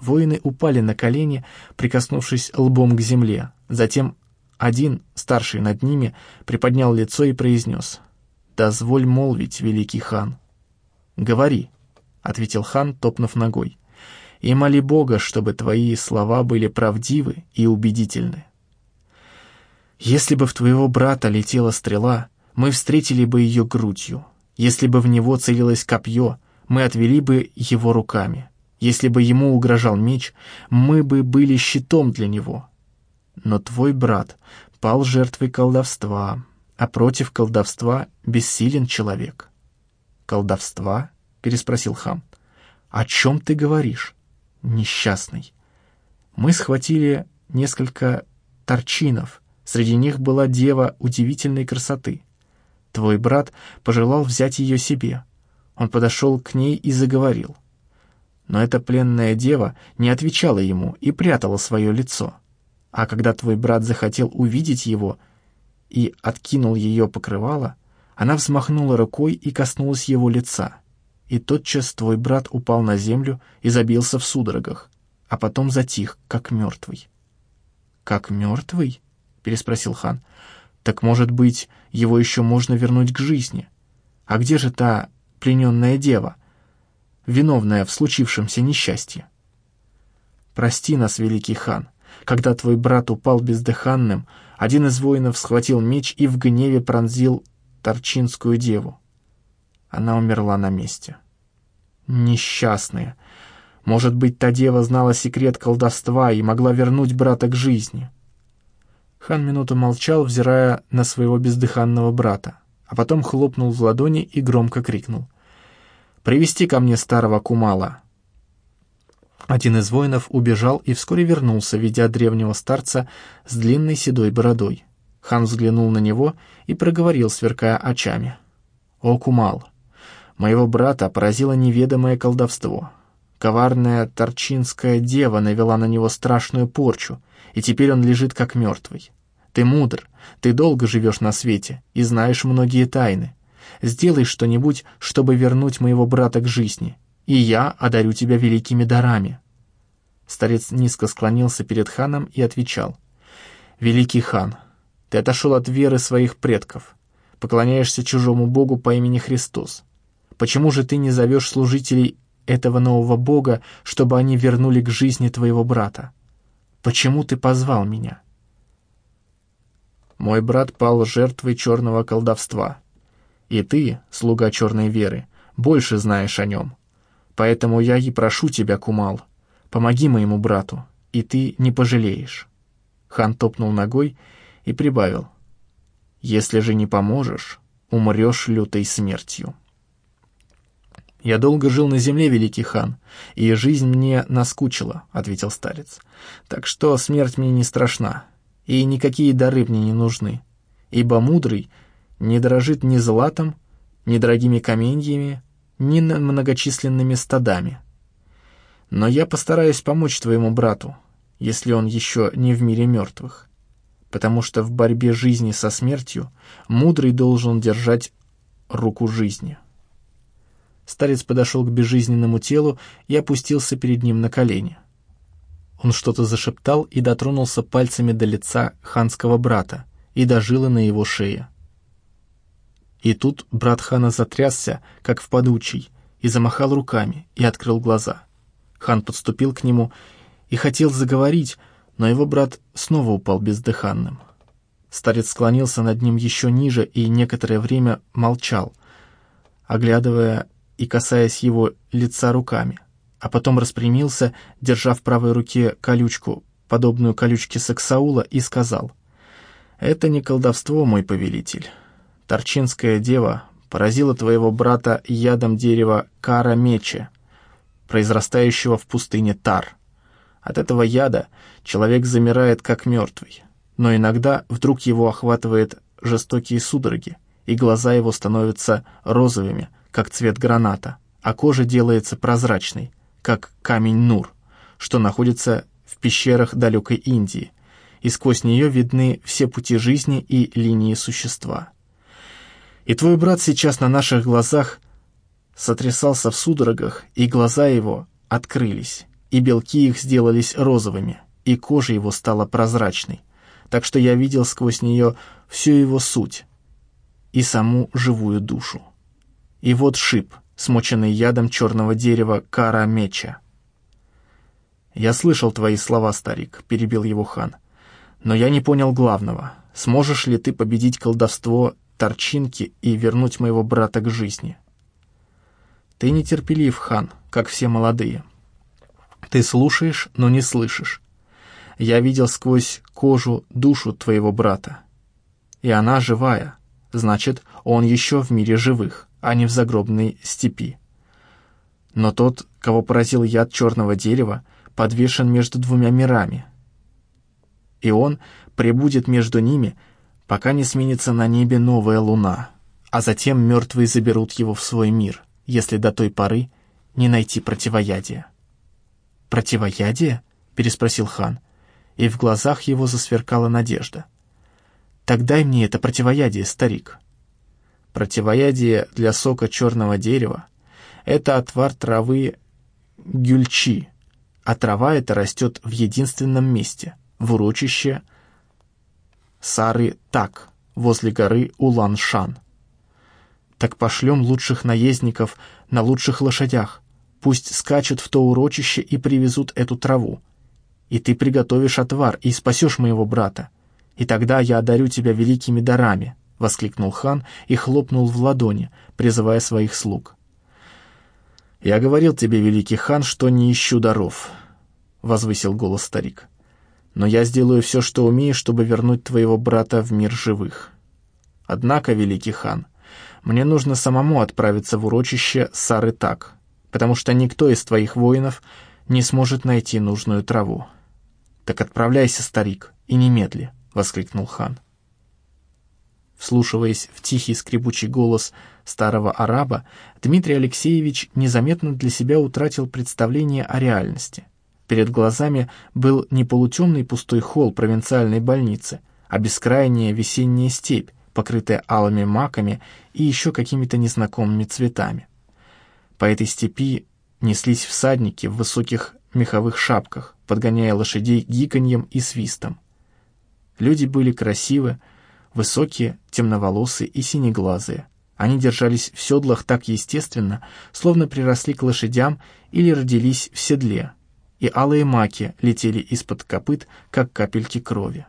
Воины упали на колени, прикоснувшись лбом к земле. Затем один, старший над ними, приподнял лицо и произнес «Дозволь молвить, великий хан». «Говори», — ответил хан, топнув ногой, «и моли Бога, чтобы твои слова были правдивы и убедительны». «Если бы в твоего брата летела стрела, мы встретили бы ее грудью. Если бы в него целилось копье, мы отвели бы его руками. Если бы ему угрожал меч, мы бы были щитом для него. Но твой брат пал жертвой колдовства, а против колдовства бессилен человек. «Колдовства?» — переспросил хам. «О чем ты говоришь, несчастный?» Мы схватили несколько торчинов, среди них была дева удивительной красоты. Твой брат пожелал взять ее себе. Он подошел к ней и заговорил — но эта пленная дева не отвечала ему и прятала свое лицо. А когда твой брат захотел увидеть его и откинул ее покрывало, она взмахнула рукой и коснулась его лица. И тотчас твой брат упал на землю и забился в судорогах, а потом затих, как мертвый. «Как мертвый?» — переспросил хан. «Так, может быть, его еще можно вернуть к жизни? А где же та плененная дева?» Виновная в случившемся несчастье. Прости нас, великий хан. Когда твой брат упал бездыханным, один из воинов схватил меч и в гневе пронзил торчинскую деву. Она умерла на месте. Несчастная. Может быть, та дева знала секрет колдовства и могла вернуть брата к жизни. Хан минуту молчал, взирая на своего бездыханного брата, а потом хлопнул в ладони и громко крикнул — Привести ко мне старого кумала». Один из воинов убежал и вскоре вернулся, ведя древнего старца с длинной седой бородой. Хан взглянул на него и проговорил, сверкая очами. «О, Кумал! Моего брата поразило неведомое колдовство. Коварная торчинская дева навела на него страшную порчу, и теперь он лежит как мертвый. Ты мудр, ты долго живешь на свете и знаешь многие тайны. Сделай что-нибудь, чтобы вернуть моего брата к жизни, и я одарю тебя великими дарами». Старец низко склонился перед ханом и отвечал. «Великий хан, ты отошел от веры своих предков, поклоняешься чужому богу по имени Христос. Почему же ты не зовешь служителей этого нового бога, чтобы они вернули к жизни твоего брата? Почему ты позвал меня?» «Мой брат пал жертвой черного колдовства», и ты, слуга черной веры, больше знаешь о нем. Поэтому я и прошу тебя, Кумал, помоги моему брату, и ты не пожалеешь». Хан топнул ногой и прибавил. «Если же не поможешь, умрешь лютой смертью». «Я долго жил на земле, великий хан, и жизнь мне наскучила», — ответил старец. «Так что смерть мне не страшна, и никакие дары мне не нужны, ибо мудрый не дорожит ни златом, ни дорогими каменьями, ни многочисленными стадами. Но я постараюсь помочь твоему брату, если он еще не в мире мертвых, потому что в борьбе жизни со смертью мудрый должен держать руку жизни». Старец подошел к безжизненному телу и опустился перед ним на колени. Он что-то зашептал и дотронулся пальцами до лица ханского брата и до жилы на его шее. И тут брат хана затрясся, как в подучий, и замахал руками, и открыл глаза. Хан подступил к нему и хотел заговорить, но его брат снова упал бездыханным. Старец склонился над ним еще ниже и некоторое время молчал, оглядывая и касаясь его лица руками, а потом распрямился, держа в правой руке колючку, подобную колючке Саксаула, и сказал, «Это не колдовство, мой повелитель. Торчинская дева поразила твоего брата ядом дерева кара мече, произрастающего в пустыне Тар. От этого яда человек замирает как мертвый, но иногда вдруг его охватывает жестокие судороги, и глаза его становятся розовыми, как цвет граната, а кожа делается прозрачной, как камень Нур, что находится в пещерах далекой Индии, и сквозь нее видны все пути жизни и линии существа. И твой брат сейчас на наших глазах сотрясался в судорогах, и глаза его открылись, и белки их сделались розовыми, и кожа его стала прозрачной, так что я видел сквозь нее всю его суть и саму живую душу. И вот шип, смоченный ядом черного дерева кара меча. «Я слышал твои слова, старик», — перебил его хан. «Но я не понял главного. Сможешь ли ты победить колдовство торчинки и вернуть моего брата к жизни?» «Ты нетерпелив, хан, как все молодые. Ты слушаешь, но не слышишь. Я видел сквозь кожу душу твоего брата. И она живая, значит, он еще в мире живых, а не в загробной степи. Но тот, кого поразил яд черного дерева, подвешен между двумя мирами. И он пребудет между ними, пока не сменится на небе новая луна, а затем мертвые заберут его в свой мир, если до той поры не найти противоядия. «Противоядие?» — переспросил хан, и в глазах его засверкала надежда. «Так дай мне это противоядие, старик». Противоядие для сока черного дерева — это отвар травы гюльчи, а трава эта растет в единственном месте — в урочище Сары-Так, возле горы Улан-Шан. Так пошлем лучших наездников на лучших лошадях, Пусть скачут в то урочище и привезут эту траву. И ты приготовишь отвар и спасешь моего брата. И тогда я одарю тебя великими дарами», — воскликнул хан и хлопнул в ладони, призывая своих слуг. «Я говорил тебе, великий хан, что не ищу даров», — возвысил голос старик. «Но я сделаю все, что умею, чтобы вернуть твоего брата в мир живых. Однако, великий хан, мне нужно самому отправиться в урочище Сары-Так, потому что никто из твоих воинов не сможет найти нужную траву. Так отправляйся, старик, и немедли, — воскликнул хан. Вслушиваясь в тихий скребучий голос старого араба, Дмитрий Алексеевич незаметно для себя утратил представление о реальности. Перед глазами был не полутемный пустой холл провинциальной больницы, а бескрайняя весенняя степь, покрытая алыми маками и еще какими-то незнакомыми цветами. По этой степи неслись всадники в высоких меховых шапках, подгоняя лошадей гиканьем и свистом. Люди были красивы, высокие, темноволосые и синеглазые. Они держались в седлах так естественно, словно приросли к лошадям или родились в седле, и алые маки летели из-под копыт, как капельки крови.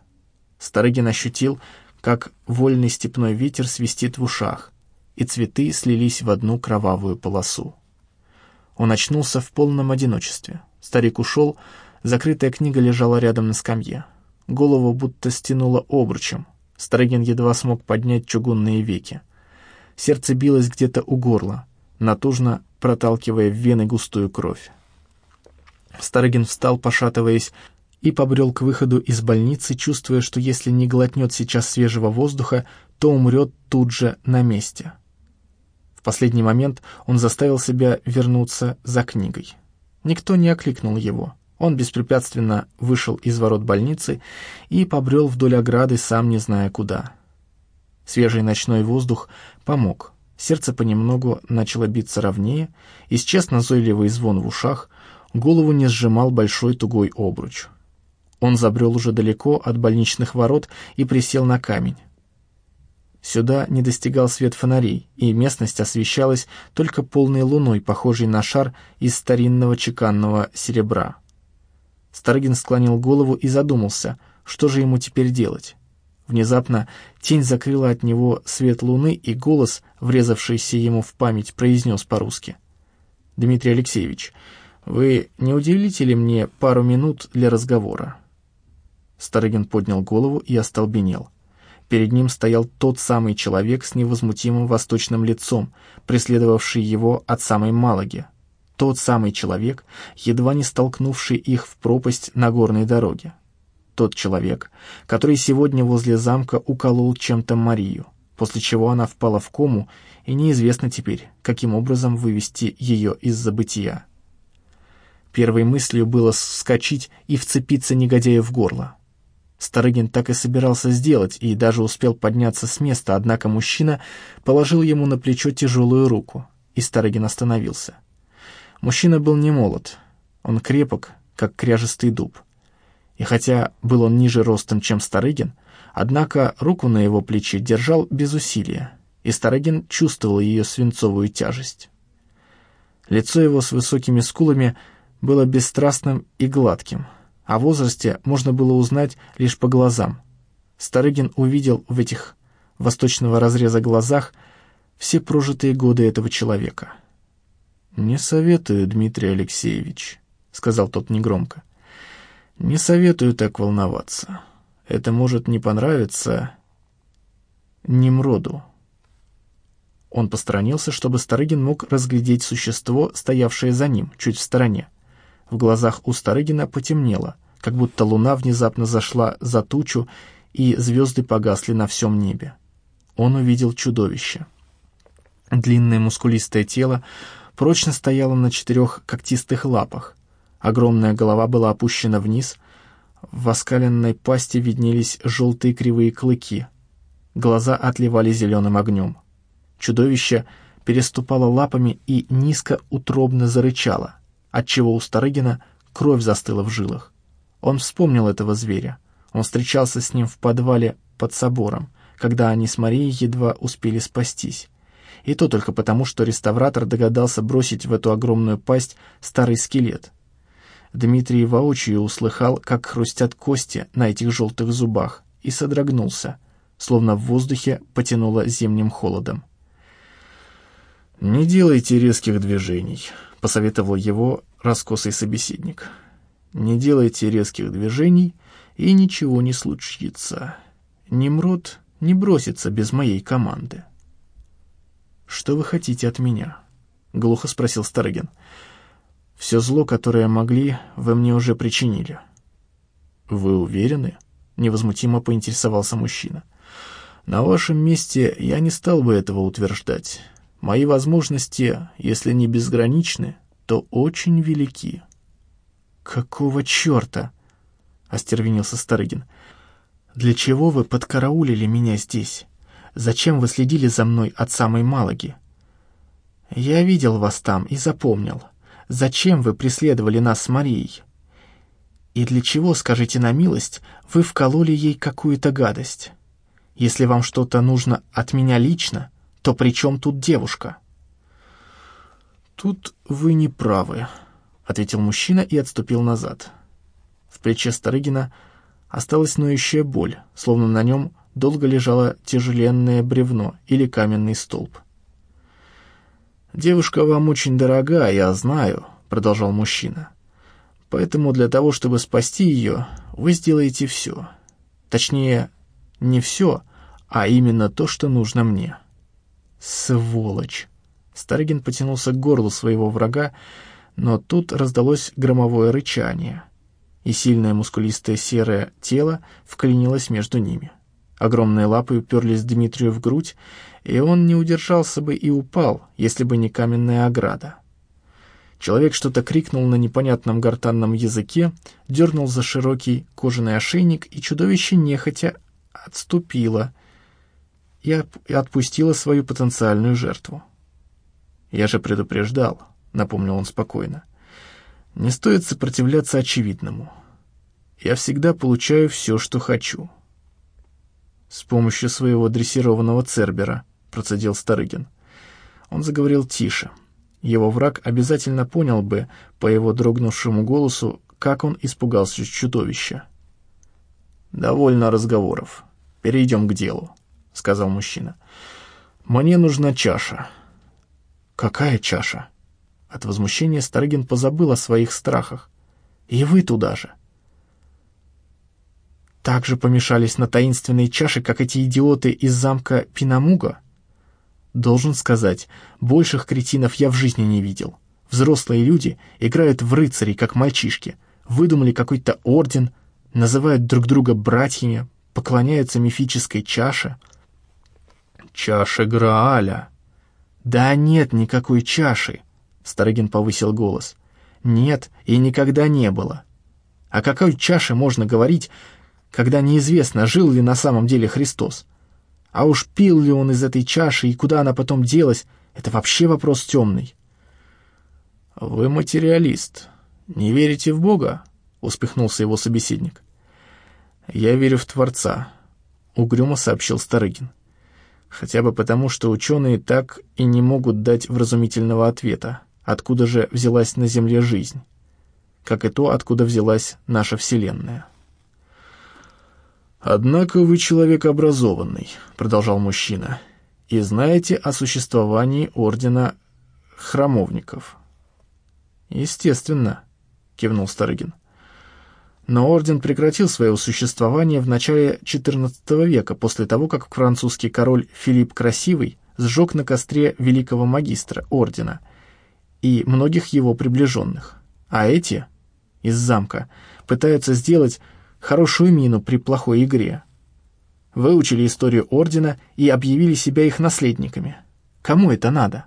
Старыгин ощутил, как вольный степной ветер свистит в ушах, и цветы слились в одну кровавую полосу. Он очнулся в полном одиночестве. Старик ушел, закрытая книга лежала рядом на скамье. Голову будто стянуло обручем. Старыгин едва смог поднять чугунные веки. Сердце билось где-то у горла, натужно проталкивая в вены густую кровь. Старыгин встал, пошатываясь, и побрел к выходу из больницы, чувствуя, что если не глотнет сейчас свежего воздуха, то умрет тут же на месте. В последний момент он заставил себя вернуться за книгой. Никто не окликнул его. Он беспрепятственно вышел из ворот больницы и побрел вдоль ограды, сам не зная куда. Свежий ночной воздух помог. Сердце понемногу начало биться ровнее, исчез назойливый звон в ушах, голову не сжимал большой тугой обруч. Он забрел уже далеко от больничных ворот и присел на камень. Сюда не достигал свет фонарей, и местность освещалась только полной луной, похожей на шар из старинного чеканного серебра. Старыгин склонил голову и задумался, что же ему теперь делать. Внезапно тень закрыла от него свет луны, и голос, врезавшийся ему в память, произнес по-русски. «Дмитрий Алексеевич, вы не уделите ли мне пару минут для разговора?» Старыгин поднял голову и остолбенел. Перед ним стоял тот самый человек с невозмутимым восточным лицом, преследовавший его от самой Малаги. Тот самый человек, едва не столкнувший их в пропасть на горной дороге. Тот человек, который сегодня возле замка уколол чем-то Марию, после чего она впала в кому, и неизвестно теперь, каким образом вывести ее из забытия. Первой мыслью было вскочить и вцепиться негодяю в горло. Старыгин так и собирался сделать и даже успел подняться с места, однако мужчина положил ему на плечо тяжелую руку, и Старыгин остановился. Мужчина был не молод. Он крепок, как кряжестый дуб. И хотя был он ниже ростом, чем Старыгин, однако руку на его плече держал без усилия, и Старыгин чувствовал ее свинцовую тяжесть. Лицо его с высокими скулами было бесстрастным и гладким. О возрасте можно было узнать лишь по глазам. Старыгин увидел в этих восточного разреза глазах все прожитые годы этого человека. «Не советую, Дмитрий Алексеевич», — сказал тот негромко. «Не советую так волноваться. Это может не понравиться Немроду». Он посторонился, чтобы Старыгин мог разглядеть существо, стоявшее за ним, чуть в стороне. В глазах у Старыгина потемнело, как будто луна внезапно зашла за тучу, и звезды погасли на всем небе. Он увидел чудовище. Длинное мускулистое тело прочно стояло на четырех когтистых лапах. Огромная голова была опущена вниз, в оскаленной пасти виднелись желтые кривые клыки. Глаза отливали зеленым огнем. Чудовище переступало лапами и низко утробно зарычало, отчего у Старыгина кровь застыла в жилах. Он вспомнил этого зверя. Он встречался с ним в подвале под собором, когда они с Марией едва успели спастись. И то только потому, что реставратор догадался бросить в эту огромную пасть старый скелет. Дмитрий воочию услыхал, как хрустят кости на этих желтых зубах, и содрогнулся, словно в воздухе потянуло зимним холодом. «Не делайте резких движений», — посоветовал его раскосый собеседник. «Не делайте резких движений, и ничего не случится. Немрод не бросится без моей команды». «Что вы хотите от меня?» — глухо спросил Старыгин. «Все зло, которое могли, вы мне уже причинили». «Вы уверены?» — невозмутимо поинтересовался мужчина. «На вашем месте я не стал бы этого утверждать». Мои возможности, если не безграничны, то очень велики. «Какого черта?» — остервенился Старыгин. «Для чего вы подкараулили меня здесь? Зачем вы следили за мной от самой Малаги? Я видел вас там и запомнил. Зачем вы преследовали нас с Марией? И для чего, скажите на милость, вы вкололи ей какую-то гадость? Если вам что-то нужно от меня лично, то при чем тут девушка?» «Тут вы не правы», — ответил мужчина и отступил назад. В плече Старыгина осталась ноющая боль, словно на нем долго лежало тяжеленное бревно или каменный столб. «Девушка вам очень дорога, я знаю», — продолжал мужчина. «Поэтому для того, чтобы спасти ее, вы сделаете все. Точнее, не все, а именно то, что нужно мне». «Сволочь!» Старыгин потянулся к горлу своего врага, но тут раздалось громовое рычание, и сильное мускулистое серое тело вклинилось между ними. Огромные лапы уперлись Дмитрию в грудь, и он не удержался бы и упал, если бы не каменная ограда. Человек что-то крикнул на непонятном гортанном языке, дернул за широкий кожаный ошейник, и чудовище нехотя отступило, и отпустила свою потенциальную жертву. «Я же предупреждал», — напомнил он спокойно. «Не стоит сопротивляться очевидному. Я всегда получаю все, что хочу». «С помощью своего дрессированного цербера», — процедил Старыгин. Он заговорил тише. Его враг обязательно понял бы по его дрогнувшему голосу, как он испугался чудовища. «Довольно разговоров. Перейдем к делу». — сказал мужчина. «Мне нужна чаша». «Какая чаша?» От возмущения Старыгин позабыл о своих страхах. «И вы туда же». Так же помешались на таинственной чаше, как эти идиоты из замка Пинамуга? Должен сказать, больших кретинов я в жизни не видел. Взрослые люди играют в рыцарей, как мальчишки, выдумали какой-то орден, называют друг друга братьями, поклоняются мифической чаше — чаша Грааля». «Да нет никакой чаши», — Старыгин повысил голос. «Нет и никогда не было. О какой чаше можно говорить, когда неизвестно, жил ли на самом деле Христос? А уж пил ли он из этой чаши и куда она потом делась, это вообще вопрос темный». «Вы материалист. «Не верите в Бога?» — успехнулся его собеседник. «Я верю в Творца», — угрюмо сообщил Старыгин. «Хотя бы потому, что ученые так и не могут дать вразумительного ответа, откуда же взялась на Земле жизнь, как и то, откуда взялась наша Вселенная». «Однако вы человек образованный», — продолжал мужчина, — «и знаете о существовании Ордена Храмовников». «Естественно», — кивнул Старыгин. Но орден прекратил свое существование в начале XIV века, после того, как французский король Филипп Красивый сжег на костре великого магистра ордена и многих его приближенных. А эти из замка пытаются сделать хорошую мину при плохой игре. Выучили историю Ордена и объявили себя их наследниками. Кому это надо?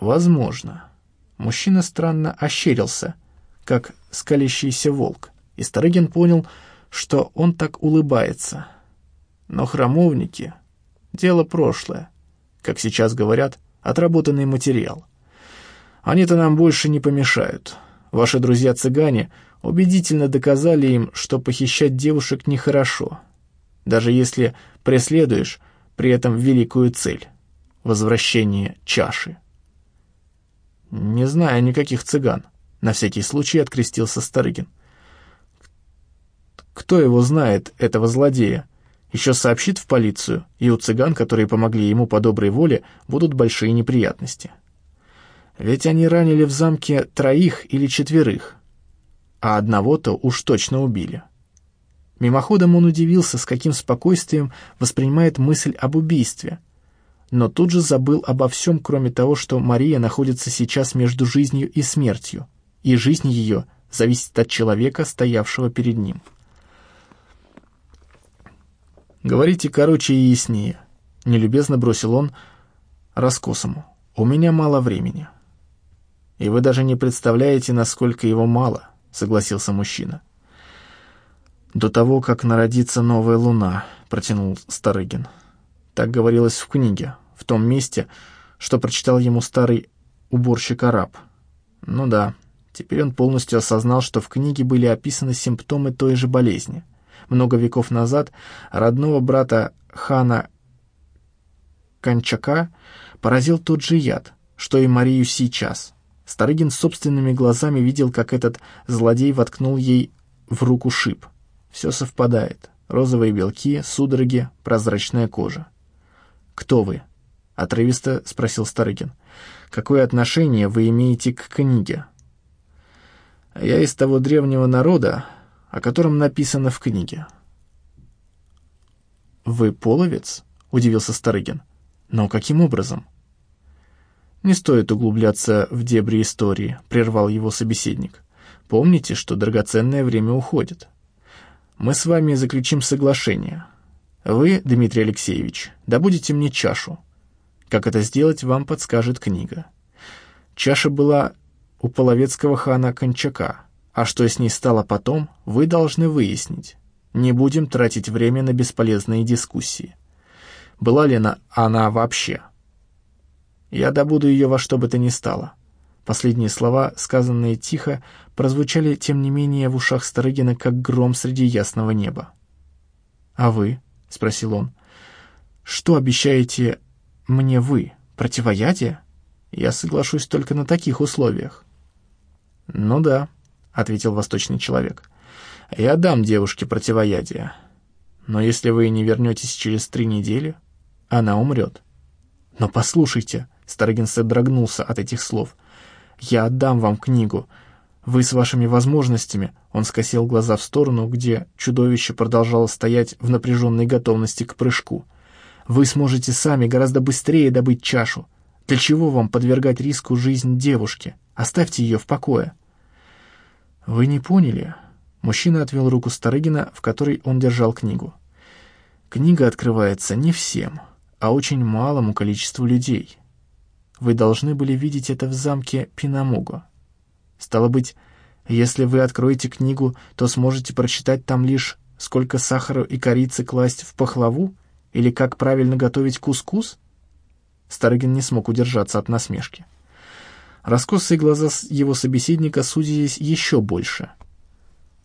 Возможно. Мужчина странно ощерился, как скалящийся волк, и Старыгин понял, что он так улыбается. Но храмовники — дело прошлое, как сейчас говорят, отработанный материал. Они-то нам больше не помешают. Ваши друзья-цыгане убедительно доказали им, что похищать девушек нехорошо, даже если преследуешь при этом великую цель — возвращение чаши. «Не знаю никаких цыган», — на всякий случай открестился Старыгин. «Кто его знает, этого злодея? Еще сообщит в полицию, и у цыган, которые помогли ему по доброй воле, будут большие неприятности. Ведь они ранили в замке троих или четверых, а одного-то уж точно убили. Мимоходом он удивился, с каким спокойствием воспринимает мысль об убийстве, но тут же забыл обо всем, кроме того, что Мария находится сейчас между жизнью и смертью, и жизнь ее зависит от человека, стоявшего перед ним. «Говорите короче и яснее», — нелюбезно бросил он раскосому. «У меня мало времени». «И вы даже не представляете, насколько его мало», согласился мужчина. «До того, как народится новая луна», — протянул Старыгин. Так говорилось в книге, в том месте, что прочитал ему старый уборщик-араб. Ну да, теперь он полностью осознал, что в книге были описаны симптомы той же болезни. Много веков назад родного брата хана Кончака поразил тот же яд, что и Марию сейчас. Старыгин собственными глазами видел, как этот злодей воткнул ей в руку шип. Все совпадает. Розовые белки, судороги, прозрачная кожа. «Кто вы?» — отрывисто спросил Старыгин. «Какое отношение вы имеете к книге?» «Я из того древнего народа, о котором написано в книге». «Вы половец?» — удивился Старыгин. «Но каким образом?» «Не стоит углубляться в дебри истории», — прервал его собеседник. «Помните, что драгоценное время уходит. Мы с вами заключим соглашение. Вы, Дмитрий Алексеевич, добудете мне чашу. Как это сделать, вам подскажет книга. Чаша была у половецкого хана Кончака, а что с ней стало потом, вы должны выяснить. Не будем тратить время на бесполезные дискуссии. Была ли она, она вообще?» Я добуду ее во что бы то ни стало». Последние слова, сказанные тихо, прозвучали, тем не менее, в ушах Старыгина, как гром среди ясного неба. «А вы?» — спросил он. «Что обещаете мне вы? Противоядие? Я соглашусь только на таких условиях». «Ну да», — ответил восточный человек. «Я дам девушке противоядие. Но если вы не вернетесь через три недели, она умрет». «Но послушайте», Старыгин содрогнулся от этих слов. «Я отдам вам книгу. Вы с вашими возможностями...» Он скосил глаза в сторону, где чудовище продолжало стоять в напряженной готовности к прыжку. «Вы сможете сами гораздо быстрее добыть чашу. Для чего вам подвергать риску жизнь девушки? Оставьте ее в покое». «Вы не поняли?» Мужчина отвел руку Старыгина, в которой он держал книгу. «Книга открывается не всем, а очень малому количеству людей. Вы должны были видеть это в замке Пинамуго. Стало быть, если вы откроете книгу, то сможете прочитать там лишь, сколько сахара и корицы класть в пахлаву или как правильно готовить кускус? Старыгин не смог удержаться от насмешки. Раскосые глаза его собеседника сузились еще больше.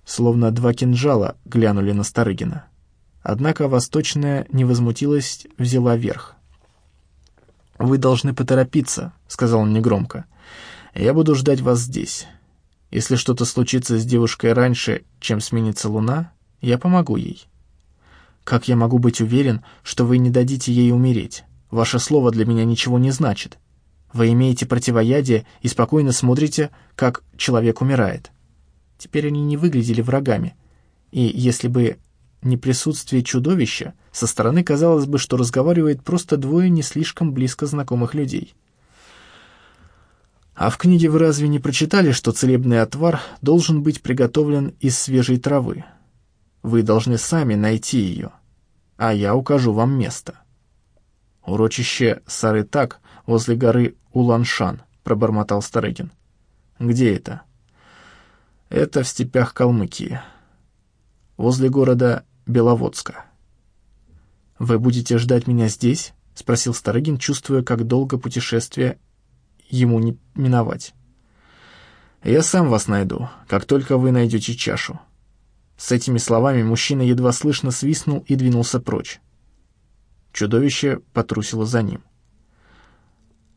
Словно два кинжала глянули на Старыгина. Однако восточная невозмутилость взяла верх. «Вы должны поторопиться», — сказал он негромко. «Я буду ждать вас здесь. Если что-то случится с девушкой раньше, чем сменится луна, я помогу ей. Как я могу быть уверен, что вы не дадите ей умереть? Ваше слово для меня ничего не значит. Вы имеете противоядие и спокойно смотрите, как человек умирает. Теперь они не выглядели врагами. И если бы не присутствие чудовища, со стороны казалось бы, что разговаривает просто двое не слишком близко знакомых людей. А в книге вы разве не прочитали, что целебный отвар должен быть приготовлен из свежей травы? Вы должны сами найти ее, а я укажу вам место. Урочище Сарытак возле горы Уланшан, пробормотал Старыгин. Где это? Это в степях Калмыкии. Возле города Беловодска. «Вы будете ждать меня здесь?» — спросил Старыгин, чувствуя, как долго путешествие ему не миновать. «Я сам вас найду, как только вы найдете чашу». С этими словами мужчина едва слышно свистнул и двинулся прочь. Чудовище потрусило за ним.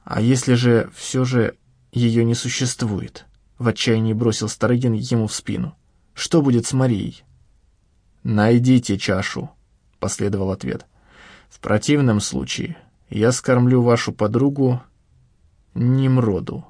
«А если же все же ее не существует?» — в отчаянии бросил Старыгин ему в спину. «Что будет с Марией?» «Найдите чашу», — последовал ответ. «В противном случае я скормлю вашу подругу Нимроду».